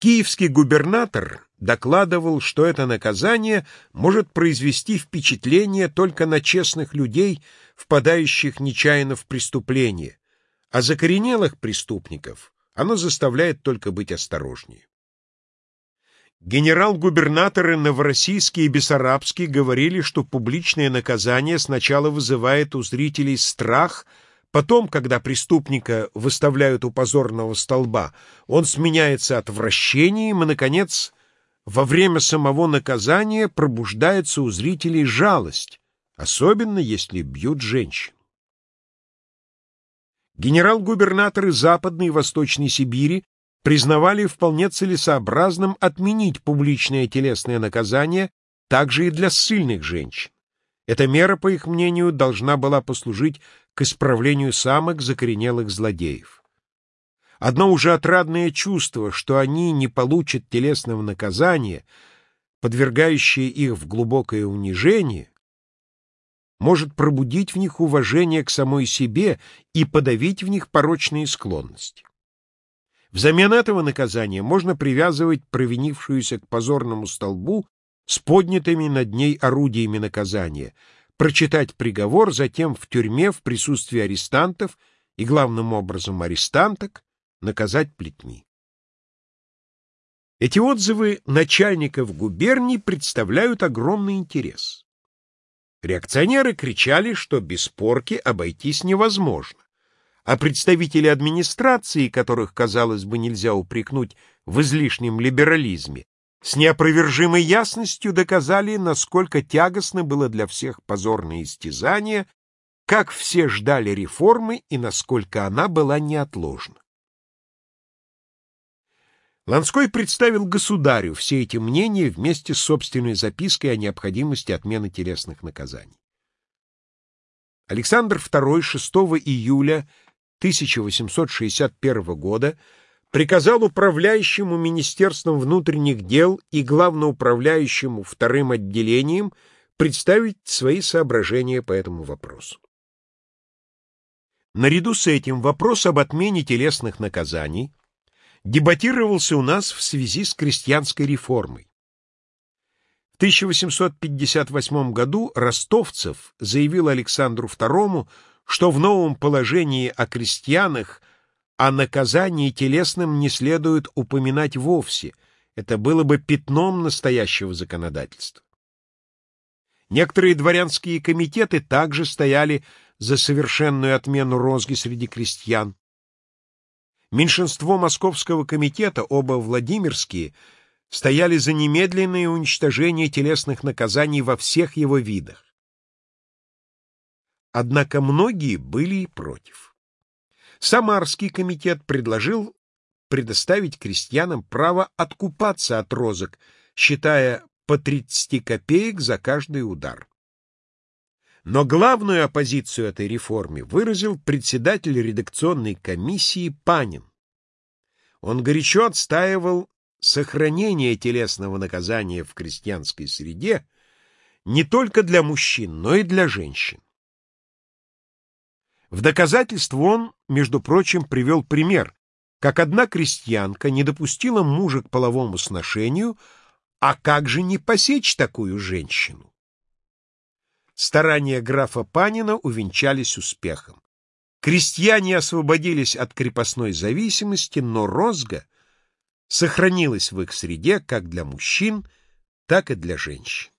Киевский губернатор докладывал, что это наказание может произвести впечатление только на честных людей, впадающих нечаянно в преступление, а закоренелых преступников оно заставляет только быть осторожнее. Генерал-губернаторы Новороссийский и Бессарабский говорили, что публичное наказание сначала вызывает у зрителей страх, потом, когда преступника выставляют у позорного столба, он сменяется отвращением и, наконец, во время самого наказания пробуждается у зрителей жалость, особенно если бьют женщин. Генерал-губернаторы Западной и Восточной Сибири признавали вполне целесообразным отменить публичное телесное наказание также и для ссыльных женщин. Эта мера, по их мнению, должна была послужить к исправлению самых закоренелых злодеев. Одно уже отрадное чувство, что они не получат телесного наказания, подвергающее их в глубокое унижение, может пробудить в них уважение к самой себе и подавить в них порочные склонности. Взамен этого наказания можно привязывать провинившуюся к позорному столбу с поднятыми над ней орудиями наказания, прочитать приговор, затем в тюрьме в присутствии арестантов и, главным образом, арестанток, наказать плетьми. Эти отзывы начальников губерний представляют огромный интерес. Реакционеры кричали, что без порки обойтись невозможно а представители администрации, которых, казалось бы, нельзя упрекнуть в излишнем либерализме, с неопровержимой ясностью доказали, насколько тягостно было для всех позорное истязание, как все ждали реформы и насколько она была неотложна. Ланской представил государю все эти мнения вместе с собственной запиской о необходимости отмены телесных наказаний. Александр II 6 июля 1861 года приказал управляющему Министерством внутренних дел и главноуправляющему вторым отделением представить свои соображения по этому вопросу. Наряду с этим вопрос об отмене телесных наказаний дебатировался у нас в связи с крестьянской реформой. В 1858 году Ростовцев заявил Александру II, что в новом положении о крестьянах о наказании телесном не следует упоминать вовсе, это было бы пятном настоящего законодательства. Некоторые дворянские комитеты также стояли за совершенную отмену розги среди крестьян. Меньшинство Московского комитета, оба Владимирские, стояли за немедленное уничтожение телесных наказаний во всех его видах. Однако многие были и против. Самарский комитет предложил предоставить крестьянам право откупаться от розок, считая по 30 копеек за каждый удар. Но главную оппозицию этой реформе выразил председатель редакционной комиссии Панин. Он горячо отстаивал сохранение телесного наказания в крестьянской среде не только для мужчин, но и для женщин. В доказательство он, между прочим, привел пример, как одна крестьянка не допустила мужа к половому сношению, а как же не посечь такую женщину? Старания графа Панина увенчались успехом. Крестьяне освободились от крепостной зависимости, но розга сохранилась в их среде как для мужчин, так и для женщин.